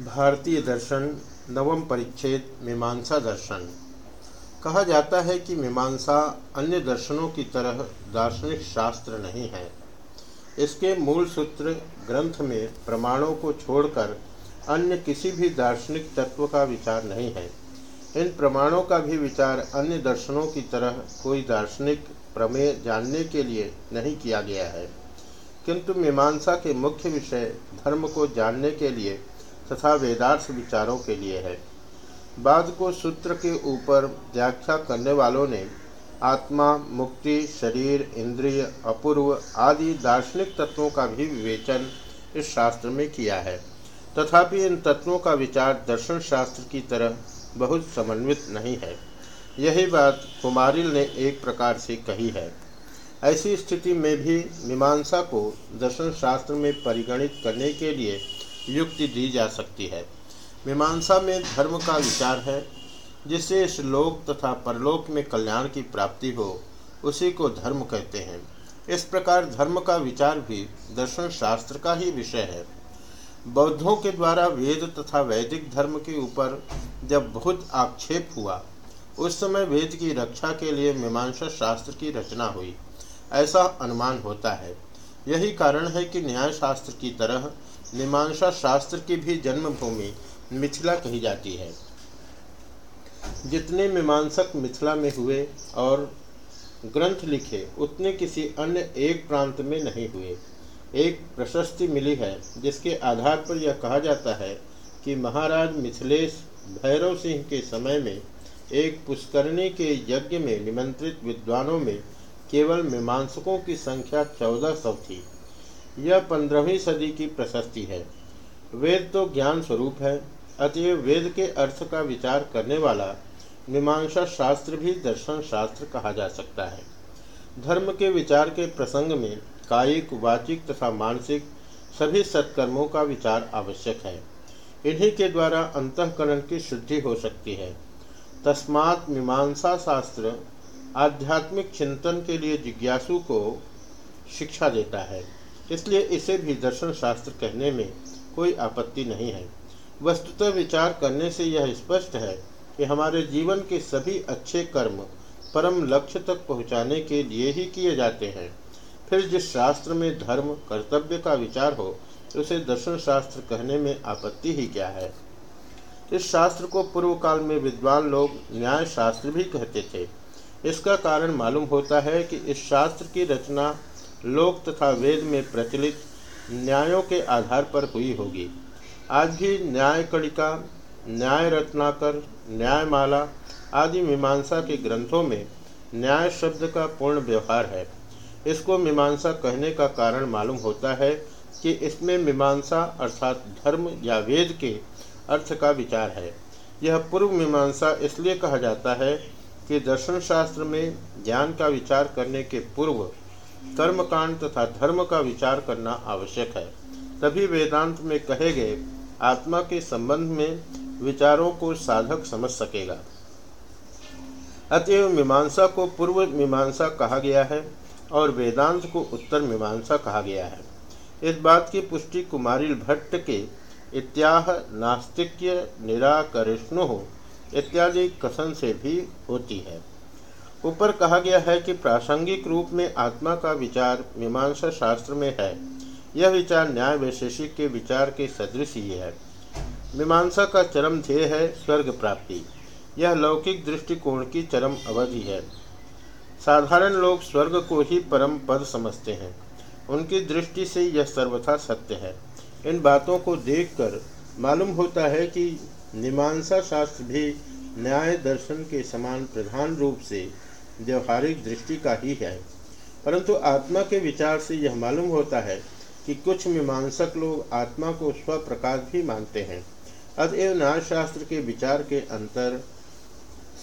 भारतीय दर्शन, नवम परिच्छेद, मीमांसा दर्शन। कहा जाता है कि मीमांसा अन्य दर्शनों की तरह दार्शनिक शास्त्र नहीं है। इसके मूल सूत्र, ग्रंथ में प्रमाणों को छोड़कर अन्य किसी भी दार्शनिक तत्व का विचार नहीं है। इन प्रमाणों का भी विचार अन्य दर्शनों की तरह कोई दार्शनिक प्रमेय जानने के लिए नहीं किया गया है। किंतु मीमांसा के मुख्य विषय धर्म को जानने के लिए तथा वेदार्थ विचारों के लिए है। बाद को सूत्र के ऊपर व्याख्या करने वालों ने आत्मा, मुक्ति, शरीर, इंद्रिय, अपूर्व आदि दार्शनिक तत्वों का भी विवेचन इस शास्त्र में किया है। तथापि इन तत्वों का विचार दर्शन शास्त्र की तरह बहुत समन्वित नहीं है। यही बात कुमारिल ने एक प्रकार से कही है। ऐसी स्थिति में भी मीमांसा को दर्शन शास्त्र में परिगणित करने के लिए युक्ति दी जा सकती है। मीमांसा में धर्म का विचार है जिससे इस लोक तथा परलोक में कल्याण की प्राप्ति हो, उसी को धर्म कहते हैं। इस प्रकार धर्म का विचार भी दर्शन शास्त्र का ही विषय है। बौद्धों के द्वारा वेद तथा वैदिक धर्म के ऊपर जब बहुत आक्षेप हुआ, उस समय वेद की रक्षा के लिए मीमांसा शास्त्र की रचना हुई, ऐसा अनुमान होता है। यही कारण है कि न्याय शास्त्र की तरह मीमांसा शास्त्र की भी जन्मभूमि मिथिला कही जाती है। जितने मीमांसक मिथिला में हुए और ग्रंथ लिखे, उतने किसी अन्य एक प्रांत में नहीं हुए। एक प्रशस्ति मिली है, जिसके आधार पर यह कहा जाता है कि महाराज मिथिलेश भैरव सिंह के समय में एक पुष्करणी के यज्ञ में निमंत्रित विद्वानों में केवल मीमांसकों की संख्या चौदह सौ थी। यह पंद्रहवीं सदी की प्रशस्ति है। वेद तो ज्ञान स्वरूप है, अतएव वेद के अर्थ का विचार करने वाला मीमांसा शास्त्र भी दर्शन शास्त्र कहा जा सकता है। धर्म के विचार के प्रसंग में कायिक, वाचिक तथा मानसिक सभी सत्कर्मों का विचार आवश्यक है। इन्हीं के द्वारा अंतकरण की शुद्धि हो सकती है। तस्मात् मीमांसा शास्त्र आध्यात्मिक चिंतन के लिए जिज्ञासु को शिक्षा देता है। इसलिए इसे भी दर्शन शास्त्र कहने में कोई आपत्ति नहीं है। वस्तुतः विचार करने से यह स्पष्ट है कि हमारे जीवन के सभी अच्छे कर्म परम लक्ष्य तक पहुँचाने के लिए ही किए जाते हैं। फिर जिस शास्त्र में धर्म, कर्तव्य का विचार हो, उसे दर्शन शास्त्र कहने में आपत्ति ही क्या है? इस शास्त्र को पूर्व काल में विद्वान लोग न्याय शास्त्र भी कहते थे। इसका कारण मालूम होता है कि इस शास्त्र की रचना लोक तथा वेद में प्रचलित न्यायों के आधार पर हुई होगी। आज भी न्याय कड़िका न्याय रत्नाकर न्यायमाला आदि मीमांसा के ग्रंथों में न्याय शब्द का पूर्ण व्यवहार है। इसको मीमांसा कहने का कारण मालूम होता है कि इसमें मीमांसा अर्थात धर्म या वेद के अर्थ का विचार है। यह पूर्व मीमांसा इसलिए कहा जाता है कि दर्शन शास्त्र में ज्ञान का विचार करने के पूर्व कर्मकांड तथा धर्म का विचार करना आवश्यक है। तभी वेदांत में कहे गए, आत्मा के संबंध में विचारों को साधक समझ सकेगा। अतएव मीमांसा को पूर्व मीमांसा कहा गया है और वेदांत को उत्तर मीमांसा कहा गया है। इस बात की पुष्टि कुमारिल भट्ट के इत्याह नास्तिक्य निराकरिष्णु इत्यादि कथन से भी होती है। ऊपर कहा गया है कि प्रासंगिक रूप में आत्मा का विचार मीमांसा शास्त्र में है। यह विचार न्याय वैशेषिक के विचार के सदृश ही। है मीमांसा का चरम ध्येय है स्वर्ग प्राप्ति। यह लौकिक दृष्टिकोण की चरम अवधि है। साधारण लोग स्वर्ग को ही परम पद समझते हैं। उनकी दृष्टि से यह सर्वथा सत्य है। इन बातों को देखकर मालूम होता है कि मीमांसा शास्त्र भी न्याय दर्शन के समान प्रधान रूप से व्यवहारिक दृष्टि का ही है। परंतु आत्मा के विचार से यह मालूम होता है कि कुछ मीमांसक लोग आत्मा को स्वप्रकाश भी मानते हैं। अतएव न्यायशास्त्र के विचार के अंतर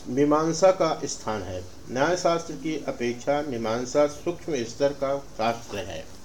मीमांसा का स्थान है। न्यायशास्त्र की अपेक्षा मीमांसा सूक्ष्म स्तर का शास्त्र है।